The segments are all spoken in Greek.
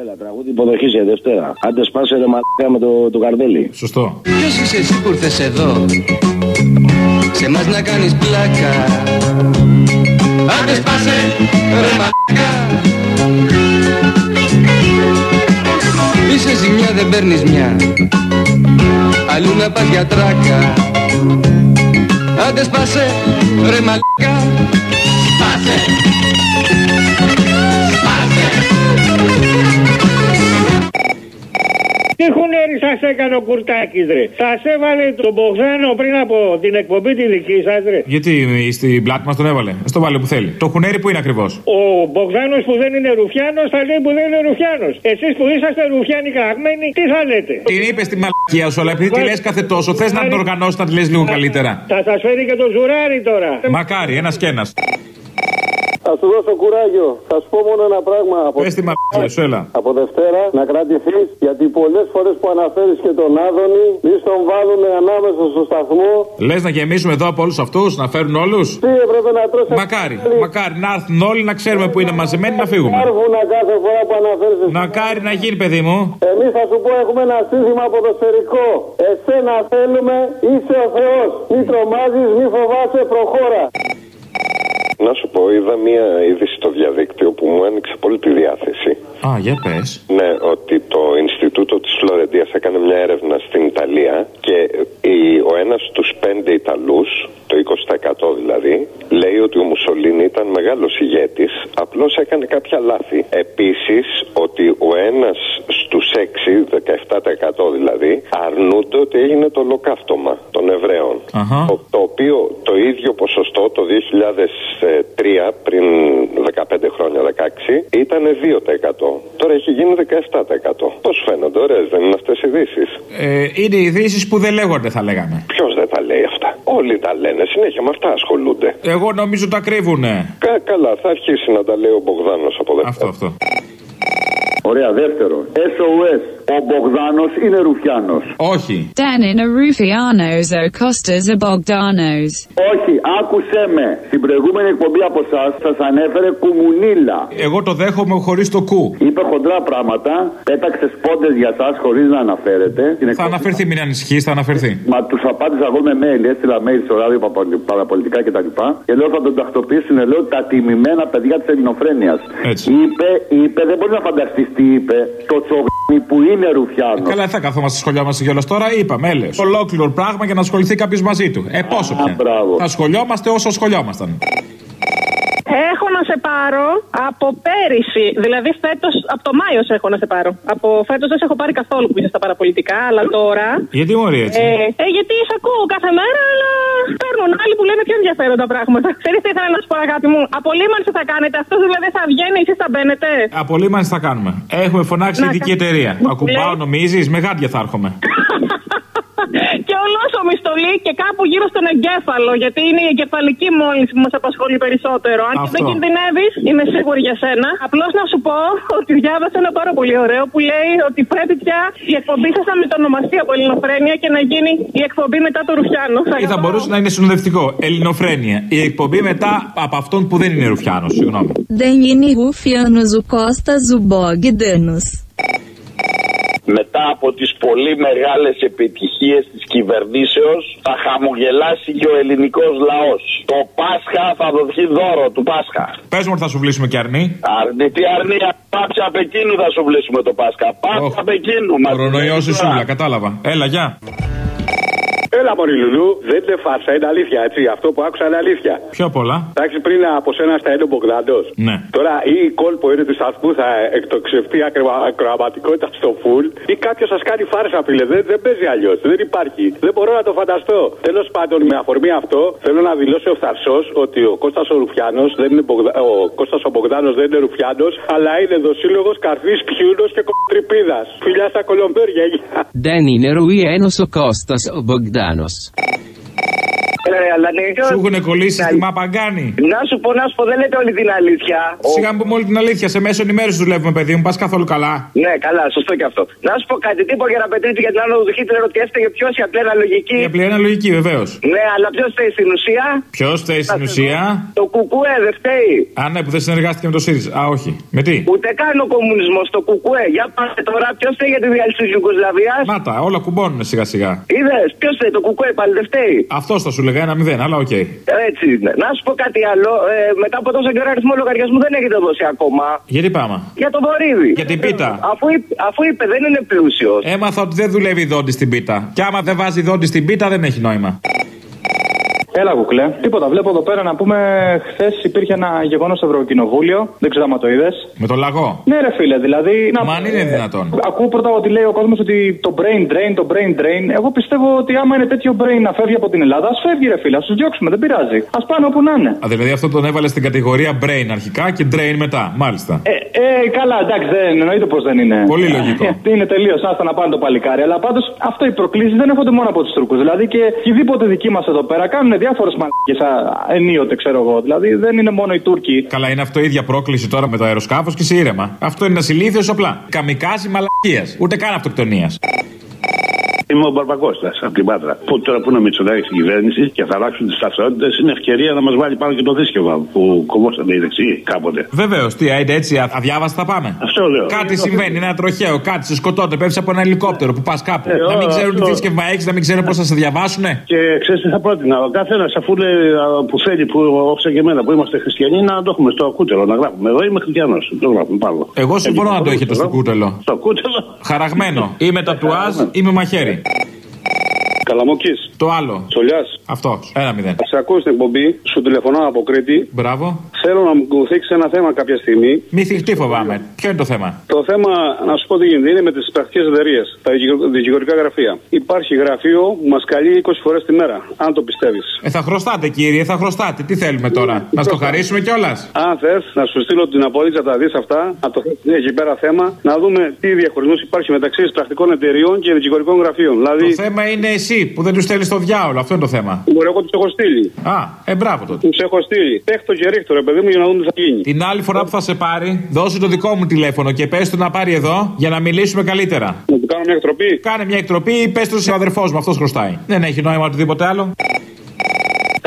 Έλα, τραγούδι υποδοχής για Δευτέρα. Άντε σπάσε ρε μαλάκα με το, το καρδέλι. Σωστό. Ποιος είσαι εσύ που ήρθες εδώ; Σε μας να κάνεις πλάκα. Άντε σπάσε ρε μαλάκα. Είσαι ζημιά δεν παίρνεις μια. Αλλού να πας για τράκα. Άντε σπάσε ρε μαλάκα. Σπάσε. Τι σας έκανε ο Κουρτάκης, ρε. Σας έβαλε τον Μπογδάνο πριν από την εκπομπή τη δική σας, ρε. Γιατί στην πλάτη μα τον έβαλε; Α το βάλε που θέλει. Το χουνέρι που είναι ακριβώς. Ο Μπογδάνο που δεν είναι Ρουφιάνος θα λέει που δεν είναι Ρουφιάνος. Εσείς που είσαστε Ρουφιάνοι κραγμένοι, τι θα λέτε; Την είπες στη μαλακία σου, αλλά επειδή τη λες κάθε τόσο, θες να την οργανώσεις να τη λες λίγο καλύτερα. Θα σας φέρει και το ζουράρι τώρα. Μακάρι, ένας και ένας. Θα σου δώσω κουράγιο. Θα σου πω μόνο ένα πράγμα. Από, Πες τη μαλακία σου, έλα. από Δευτέρα να κρατηθείς γιατί πολλές φορές που αναφέρεις και τον Άδωνη, μη στον βάλουν ανάμεσα στο σταθμό. Λες να γεμίσουμε εδώ από όλους αυτούς, να φέρουν όλους; Τι έπρεπε να τρώσει. Μακάρι, μακάρι να έρθουν όλοι να ξέρουμε που είναι μαζεμένοι να φύγουμε. Κάρβουνα κάθε φορά που αναφέρεις. Μακάρι να γίνει, παιδί μου. Εμείς θα σου πω έχουμε ένα σύνθημα ποδοσφαιρικό. Εσένα θέλουμε, είσαι ο Θεός. Μη τρομάζεις, μη φοβάσαι, προχώρα. Να σου πω, είδα μία είδηση στο διαδίκτυο που μου άνοιξε πολύ τη διάθεση. Α, για πες. Ναι, ότι το Ινστιτούτο της Φλωρεντίας έκανε μια έρευνα στην Ιταλία και η- ο ένας στους πέντε Ιταλούς, το 20% δηλαδή, λέει ότι ο Μουσολίνη ήταν μεγάλος ηγέτης, απλώς έκανε κάποια λάθη. Επίσης, ότι ο ένας στους έξι, 17% δηλαδή, αρνούνται ότι έγινε το ολοκαύτωμα των Εβραίων. Αχα. Το, το οποίο το ίδιο ποσοστό το 2003, πριν 15 χρόνια, 16, ήταν 2%. Τώρα έχει γίνει 17%. Πώς φαίνονται, ωραίες δεν είναι αυτές οι ειδήσεις; Ε, είναι ειδήσεις που δεν λέγονται, θα λέγαμε. Ποιος δεν τα λέει αυτά; Όλοι τα λένε. Συνέχεια με αυτά ασχολούνται. Εγώ νομίζω τα κρύβουνε. Κα, καλά, θα αρχίσει να τα λέει ο Μπογδάνος από Αυτό, δευτέρα. αυτό. Ωραία, δεύτερο. SOS. Ο Μπογδάνος είναι Ρουφιάνος. Όχι. Danin are Rufianos o Costas are Bogdanos. Όχι, άκουσέ με. Στην προηγούμενη εκπομπή από εσά σας ανέφερε κουμουνίλα. Εγώ το δέχομαι χωρίς το κου. Είπε χοντρά πράγματα, πέταξε πόντε για εσά χωρίς να αναφέρετε. Την Θα εκπομπή- αναφερθεί, μην ανησυχείς, θα αναφερθεί. Μα τους απάντησα εγώ με mail, έστειλα mail στο ράδιο παπα- παραπολιτικά κτλ. Και, και λέω θα τον τακτοποιήσουν, λέω τα τιμημένα παιδιά της ελληνοφρένειας. Έτσι. Είπε, είπε, δεν μπορεί να φανταστείς τι είπε, το τσογνί που είναι Ρουφιάνο. Καλά, δεν θα καθόμαστε σχολιόμαστε κιόλα τώρα. Είπαμε, έλε. Ολόκληρο πράγμα για να ασχοληθεί κάποιος μαζί του. Ε, πόσο Α, πια. μπράβο. Θα σχολιόμαστε όσο σχολιόμασταν. Έχω να σε πάρω από πέρυσι. Δηλαδή φέτος, από το Μάιο σε έχω να σε πάρω. Από φέτος δεν σε έχω πάρει καθόλου που είσαι στα παραπολιτικά, αλλά τώρα. Γιατί μωρή έτσι; Ε, ε, γιατί σε ακούω κάθε μέρα, αλλά παίρνουν άλλοι που λένε πιο ενδιαφέροντα πράγματα. Ξέρεις τι ήθελα να σου πω, αγάπη μου; Απολύμανση θα κάνετε. Αυτός δηλαδή θα βγαίνει, εσείς θα μπαίνετε. Απολύμανση θα κάνουμε. Έχουμε φωνάξει Να, ειδική κα- εταιρεία. Μου Ακουμπάω, λέει- νομίζεις, με γάντια θα έρχομαι. και ολόσωμη στολή και κάπου γύρω στον εγκέφαλο. Γιατί είναι η εγκεφαλική μόλυνση που μας απασχολεί περισσότερο. Αν και Αυτό. δεν κινδυνεύεις, είμαι σίγουρη για σένα. Απλώς να σου πω ότι διάβασα ένα πάρα πολύ ωραίο που λέει ότι πρέπει πια η εκπομπή σας να μετονομαστεί από Ελληνοφρένεια και να γίνει η εκπομπή μετά το Ρουφιάνο. Ή θα μπορούσε να είναι συνοδευτικό. Ελληνοφρένεια. Η εκπομπή μετά από αυτόν που δεν είναι Ρουφιάνος. Συγγνώμη. Danin Rufianos o Costas o Bogdanos. Μετά από τις πολύ μεγάλες επιτυχίες της κυβερνήσεως θα χαμογελάσει και ο ελληνικός λαός. Το Πάσχα θα δοθεί δώρο του Πάσχα. Πες μου ότι θα σου βλύσουμε και αρνή. Αρνητή αρνία, πάψα Πεκίνου θα σου βλύσουμε το Πάσχα. Πάψα Πεκίνου. μας Κορονοϊός λέει η τώρα. σούβλα, κατάλαβα. Έλα, γεια. Έλα, Μωρή Λουλού, δεν είναι φάρσα, είναι αλήθεια, έτσι. Αυτό που άκουσα είναι αλήθεια. Πιο πολλά. Εντάξει, πριν από σένα στα είναι ο Μπογδάντο. Ναι. Τώρα ή η κόλπο είναι του σταθμού θα εκτοξευτεί ακροα- ακροαματικότητα στο φουλ ή κάποιος σας κάνει φάρσα, φίλε. Δεν, δεν παίζει αλλιώς. Δεν υπάρχει. Δεν μπορώ να το φανταστώ. Τέλος πάντων, με αφορμή αυτό, θέλω να δηλώσει ο Φθαρσό ότι ο Κώστας ο Ρουφιάνος δεν είναι Μπογδα... ο Κώστας ο Μπογδάνο δεν είναι Ρουφιάνος, αλλά είναι δοσύλλογο καρφής πιούνος και κοτρυπίδα. Φιλιά στα κολομπέρια, γεια. Δεν είναι Ρουιένος ο Κώστας ο Μπογδάνος. Ρε, αλλά ναι, Σου έχουν κολλήσει στη μαπαγκάνη. Να σου πω, να σου πω, δεν λέτε όλη την αλήθεια. Ο- Σιγά μου πούμε όλη την αλήθεια. Σε μέσο ενημέρωση δουλεύουμε, παιδί μου. Πας καθόλου καλά. Ναι, καλά, σωστό και αυτό. Να σου πω κάτι, τι είπε για να πετρίτου για την άνοδο του Χίτλερ ότι έφταιγε ποιο η απλή αναλογική. Η απλή αναλογική, βεβαίως. Ναι, αλλά ποιος φταίει στην ουσία; Ποιος φταίει στην ουσία; Το κουκούε δεν φταίει. Α, ναι, που δεν συνεργάστηκε με το ΣΥΡΙΖΑ. Α, όχι. Με τι; Ούτε καν ο κομμουνισμός, το κουκούε. Για πάμε τώρα, ποιος φταίει για τη διάλυση της Ιουγκοσλαβίας; Μάτα, όλα κουμπώνουν σιγά σιγά. Είδες, ποιος φταίει, το κουκούε πάλι δεν φταίει. Αυτός θα σου λέγα ένα μηδέν, αλλά οκ. Έτσι είναι. Να σου πω κάτι άλλο. Ε, μετά από τόσο καιρό αριθμό λογαριασμού δεν έχετε δώσει ακόμα. Γιατί πάμε; Για το Βορίδη. Για την πίτα. Αφού, είπε- αφού είπε δεν είναι πλούσιος. Έμαθα ότι δεν δουλεύει δόντι στην πίτα. Και άμα δεν βάζει δόντι στην πίτα δεν έχει νόημα. Έλα, κουκλέ. Τίποτα. Βλέπω εδώ πέρα να πούμε, χθες υπήρχε ένα γεγονός στο Ευρωκοινοβούλιο. Δεν ξέρω αν το είδες. Με το λαγό. Ναι, ρε φίλε, δηλαδή. Μα αν είναι δυνατόν. Ακούω πρώτα ότι λέει ο κόσμος ότι το brain drain, το brain drain. Εγώ πιστεύω ότι άμα είναι τέτοιο brain να φεύγει από την Ελλάδα, ας φεύγει, ρε φίλε, ας τους διώξουμε, δεν πειράζει. Α πάνε όπου να είναι. Α, δηλαδή αυτό τον έβαλε στην κατηγορία brain αρχικά και drain μετά. Μάλιστα. Ε, ε, καλά, εντάξει, δεν εννοείται πως δεν είναι. Πολύ λογικό. Ε, είναι τελείως, άστα να πάνε το παλικάρι. Αλλά πάντως αυτό οι προκλήσεις δεν έρχονται μόνο από τους Τούρκους. Δηλαδή και οποιοδήποτε δικοί μας εδώ πέρα κάνουν διάφορες μαλακίες ενίοτε, ξέρω εγώ. Δηλαδή δεν είναι μόνο οι Τούρκοι. Καλά, είναι αυτό η ίδια πρόκληση τώρα με το αεροσκάφος και σε ήρεμα. Αυτό είναι ένα ηλίθιο απλά. Καμικάζι μαλακίας. Ούτε καν αυτοκτονίας. Είμαι ο Μπαρμπακώστα από την Πάτρα. Που τώρα που είναι ο Μητσοτάκης στην κυβέρνηση και θα αλλάξουν τις ταυτότητες, είναι ευκαιρία να μας βάλει πάνω και το θρήσκευμα που κομμώσατε οι δεξιοί κάποτε. Βεβαίως, τι ain't έτσι, α- αδιάβαστα θα πάμε; Αυτό λέω. Κάτι συμβαίνει, είναι ένα τροχαίο, κάτι σε σκοτώνται, πέφτεις από ένα ελικόπτερο που πας κάπου. Ε, να μην όλο ξέρουν τι αυτό. θρήσκευμα έχεις, να μην ξέρουν πώς θα σε διαβάσουνε; Και ξέρεις τι θα πρότεινα; Ο καθένας, αφού λέει α, που θέλει, που όψα και εμένα που είμαστε χριστιανοί, να το έχουμε στο κούτελο να γράφουμε. Εγώ είμαι χριστιανός. Το γράφουμε πάνω. Εγώ συμφωνώ να το έχετε στο κούτελο. Στο κούτελο. Χαραγμένο. Ή με τατουάζ ή με μαχαίρι. Καλαμόκη. Το άλλο. Τσολιάς. Αυτό. Ένα μηδέν. Σε ακούω στην εκπομπή, σου τηλεφωνώ από Κρήτη. Μπράβο. Θέλω να μου θίξεις ένα θέμα κάποια στιγμή. Μη θυχτεί φοβάμαι. Ποιο είναι το θέμα; Το θέμα, να σου πω τι γίνεται, είναι με τις πρακτικές εταιρείες, τα δικηγο- δικηγορικά γραφεία. Υπάρχει γραφείο που μας καλεί 20 φορές τη μέρα, αν το πιστεύεις. Ε, θα χρωστάτε κύριε, θα χρωστάτε. Τι θέλουμε τώρα. Να στο χαρίσουμε κιόλας; Αν θες, να σου στείλω την απόδειξη, να τα δεις αυτά, να το θέσει εκεί πέρα θέμα, να δούμε τι διαχωρισμό υπάρχει μεταξύ πρακτικών εταιριών και δικηγορικών γραφείων. Δηλαδή, Το θέμα είναι εσύ που δεν τους στέλνεις στο διάολο. Αυτό είναι το θέμα. μπορεί εγώ τους έχω στείλει. Α, ε, μπράβο τότε. Τους έχω στείλει. Τέχτο και ρίχτω, ρε παιδί μου, για να δούμε τι θα γίνει. Την άλλη φορά που θα σε πάρει, δώσε το δικό μου τηλέφωνο και πες του να πάρει εδώ για να μιλήσουμε καλύτερα. Να του κάνω μια εκτροπή. Κάνε μια εκτροπή ή πες του σε αδερφό μου, αυτός χρωστάει. Δεν έχει νόημα οτιδήποτε άλλο.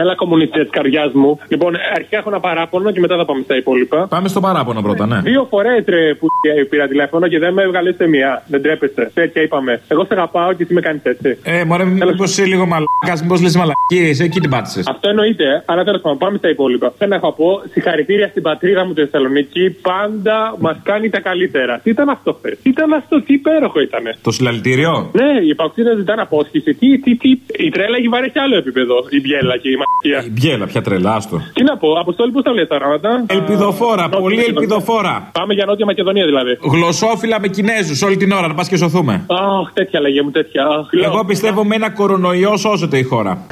Έλα, κομμουνιστέ της καρδιάς μου. Λοιπόν, αρχικά έχω ένα παράπονο και μετά θα πάμε στα υπόλοιπα. Πάμε στο παράπονο πρώτα, ναι. Δύο φορές ρε που πήρα τηλέφωνο και δεν με έβγαλε σε μία. Δεν τρέπεστε. Τέτοια είπαμε. Εγώ σε αγαπάω και εσύ με κάνεις έτσι. Ε, μωρέ, μήπως είσαι λίγο μαλάκας, μήπως λες μαλακίες, εκεί την πάτησες. Αυτό εννοείται. Αλλά τέλος πάντων, πάμε στα υπόλοιπα. Θέλω να έχω πω συγχαρητήρια στην πατρίδα μου τη Θεσσαλονίκη. Πάντα μας κάνει τα καλύτερα. Τι ήταν αυτό, χθες; Τι ήταν αυτό, τι υπέροχο ήταν. Το συλλαλητήριο; Ναι, οι υπαξίδε ζητάνε απόσχηση. Τι, τι, τι. Η τρέλα έχει βαρέσει άλλο επίπεδο. Η μπιέλα και η μαχία. Η μπιέλα, πια τρελά, άστο. Τι να πω, Αποστόλη, πώς τα λες τα ράματα. Ελπιδοφόρα, πολύ ελπιδοφόρα. Πάμε για Νότια Μακεδονία δηλαδή. Γλωσσόφυλλα με Κινέζους όλη την ώρα, να πας και σωθούμε. Αχ, τέτοια λέγε μου, τέτοια. Αχ, λέω. Εγώ πιστεύω με ένα κορονοϊό σώζεται η χώρα.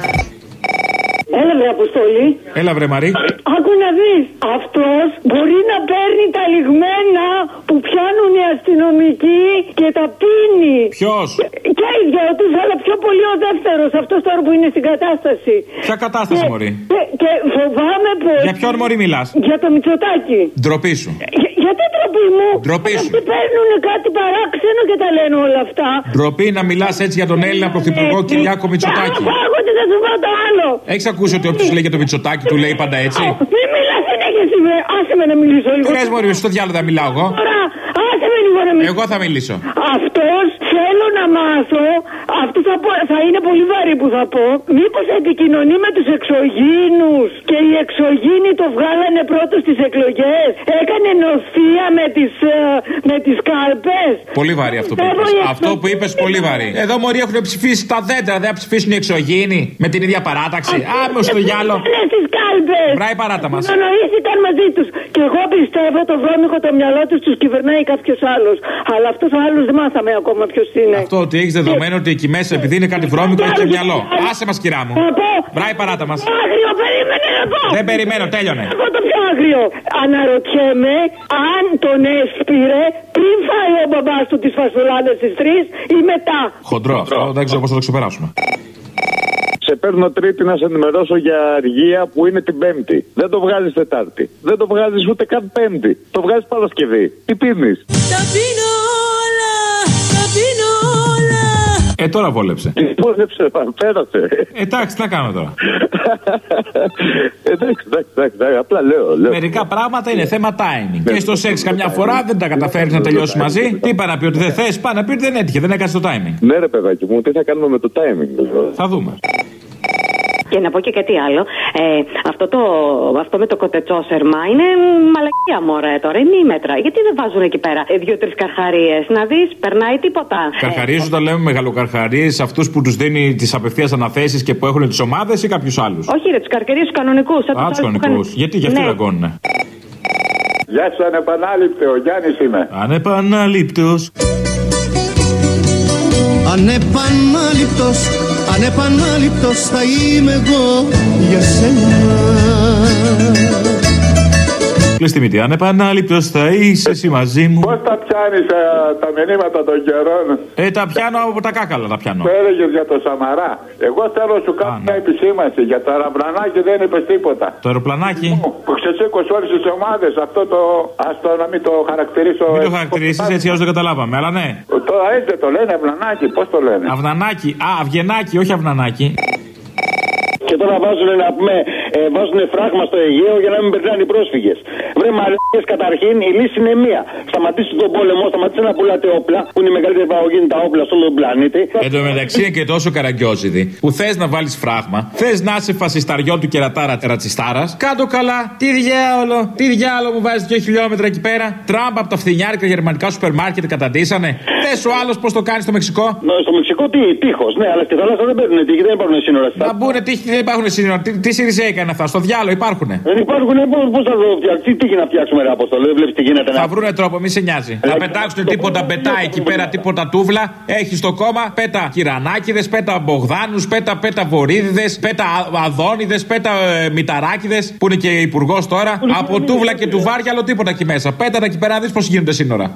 Έλα βρε Αποστολή. Έλα βρε Μαρή. Άκου να δεις, αυτός μπορεί να παίρνει τα λιγμένα που πιάνουν οι αστυνομικοί και τα πίνει. Ποιος; Και οι δυο τους, αλλά πιο πολύ ο δεύτερος, αυτός τώρα που είναι στην κατάσταση. Ποια κατάσταση, Και- Μωρή; Και, και φοβάμαι πως... Για ποιον Μωρή μιλάς; Για το Μητσοτάκι. Ντροπή σου. Για, γιατί ντροπή μου; Ντροπή σου. Αυτοί παίρνουν κάτι παράξενο και τα λένε όλα αυτά. Ντροπή να μιλάς έτσι για τον Έλληνα Πρωθυπουργό Κυριάκο Μητσοτάκη. Πάγονται, θα σου πω το άλλο. Έχεις ακούσει ότι όποιος λέει για το Μητσοτάκι του λέει πάντα έτσι; Μην μιλάς συνέχεια εσύ, βρε. Άσε με να μιλήσω λίγο. Τι λε, Μωρή, στο διάλογο θα μιλάω εγώ. Τώρα, άσε με λίγο να μιλήσω. Εγώ θα μιλήσω. Αυτός θέλω να μάθω, αυτό θα, πω, θα είναι πολύ βαρύ που θα πω, μήπως επικοινωνεί με τους εξωγήινους και οι εξωγήινοι το βγάλανε πρώτος στις εκλογές, έκανε νοθεία με τις, ε, με τις κάλπες. Πολύ βαρύ αυτό που Πιστεύω είπες. οι Αυτό που είπες πολύ βαρύ. Εδώ μωροί έχουν ψηφίσει τα δέντρα, δεν θα ψηφίσουν οι εξωγήινοι με την ίδια παράταξη. Άμμο στο γυάλο. Είναι στις κάλπες. Βράει παράτα μας. Συνονοήθηκαν μαζί τους. Και εγώ πιστεύω το βρώμικο το μυαλό τους τους κυβερνάει κάποιος άλλος. Αλλά αυτός ο άλλος δεν μάθαμε ακόμα ποιος είναι; Αυτό ότι έχεις δεδομένο ότι εκεί μέσα επειδή είναι κάτι βρώμικο έχει και μυαλό. Άσε μας, κυρά μου. Βράει παράτα μας. Άγριο, περίμενε να πω. Δεν περιμένω, τέλειωνε. Εγώ το πιο άγριο. Αναρωτιέμαι αν τον έσπηρε πριν φάει ο μπαμπάς του τις φασουλάδες στις τρεις ή μετά. Χοντρό αυτό, δεν ξέρω πώς θα το ξεπεράσουμε. Σε παίρνω Τρίτη να σε ενημερώσω για αργία που είναι την Πέμπτη. Δεν το βγάζεις Τετάρτη. Δεν το βγάζεις ούτε καν Πέμπτη. Το βγάζεις Παρασκευή. Τι πίνεις; Τα πίνω Ε, τώρα βόλεψε. Βόλεψε, πέρασε. Εντάξει, τι να κάνω τώρα. Εντάξει, εντάξει, εντάξει, απλά λέω. λέω. Μερικά πράγματα είναι θέμα timing. Και στο σεξ καμιά φορά δεν τα καταφέρεις να τελειώσεις μαζί. Τι είπα να πει ότι δεν θες, πάει να πει ότι δεν έτυχε, δεν έκανες το timing. Ναι, ρε παιδάκι μου, τι θα κάνουμε με το timing. λοιπόν. Θα δούμε. Και να πω και κάτι άλλο. Ε, αυτό, το, αυτό με το κοτετσόσερμα είναι μαλακία μωρέ τώρα, είναι μέτρα. Γιατί δεν βάζουν εκεί πέρα ε, δύο-τρεις καρχαρίες; Να δεις, περνάει τίποτα. Καρχαρίες όταν λέμε μεγαλοκαρχαρίες, αυτούς που τους δίνει τις απευθείας αναθέσεις και που έχουν τις ομάδες ή κάποιους άλλους; Όχι, ρε, τους καρχαρίε τους κανονικούς. Α, τους κανονικούς. Γιατί γι' αυτό Ναι. δαγκώνουνε; Γεια σου, ανεπανάληπτε, ο Γιάννης είμαι. Ανεπαναλήπτο. Ανεπανάληπτος, ανεπανάληπτος θα είμαι εγώ για σένα. Κλειστή μύτη. Ανεπανάληπτος θα είσαι εσύ μαζί μου. Πώς τα πιάνεις τα μηνύματα των καιρών; Ε, τα πιάνω από τα κάκαλα, τα πιάνω. Το έλεγε για το Σαμαρά. Εγώ θέλω να σου κάνω μια επισήμανση. Για το αραμπρανάκι δεν είπες τίποτα. Το αεροπλανάκι. Που ξεσήκωσε όλες τις ομάδες. Αυτό το. Άστο να μην το χαρακτηρίσω. Μην το χαρακτηρίσει έτσι όσο δεν καταλάβαμε, αλλά ναι. Τώρα έτσι δεν το λένε, αυλανάκι. Πώς το λένε; Αυνανάκι. Α, αυγενάκι, όχι αυνανάκι. Και τώρα βάζουν να πούμε, ε, βάζουν φράγμα στο Αιγαίο για να μην περνάνε οι πρόσφυγες. Βρε μαλακίες καταρχήν, η λύση είναι μία. Σταματήστε τον πόλεμο, σταματήστε να πουλάτε όπλα, που είναι η μεγαλύτερη παραγωγή τα όπλα σε όλο τον πλανήτη. Εν τω μεταξύ είναι και τόσο καραγκιόζιδη που θες να βάλεις φράγμα, θες να είσαι φασισταριό του κερατάρα ρατσιστάρας. Κάτω καλά, τι διάολο, τι διάολο μου βάζεις δύο χιλιόμετρα εκεί πέρα. Τραμπ από τα φθινιάρικα γερμανικά σούπερ μάρκετ καταντήσανε. Θε ο άλλος πώς το κάνει στο Μεξικό. Ναι, στο Μεξικό τι, τείχος, ναι, αλλά στη θάλασσα δεν παίρνουν τείχη, δεν υπάρχουν σύνορα. Να μπουν τύχη, δεν υπάρχουν σύνορα. Τι, τι Σιριζέοι έκανε αυτά, στο διάλογο υπάρχουνε; Δεν υπάρχουν, πώ θα το φτιάξουμε, τι τύχη να φτιάξουμε, ρε Αποστολή, δεν βλέπεις τι γίνεται. Θα βρούνε τρόπο, μη σε νοιάζει. Θα πετάξουν τίποτα μπετά εκεί πέρα, τίποτα τούβλα. Έχει το κόμμα, πέτα κυρανάκιδε, πέτα μπογδάνους, πέτα πέτα βορύδιδες, πέτα αδόνιδες, πέτα ε, μηταράκιδε που είναι και υπουργός τώρα. Από τούβλα και του βάρια, άλλο τίποτα εκεί μέσα. Πέτα τα εκεί πέρα, δεις πώς γίνονται σύνορα.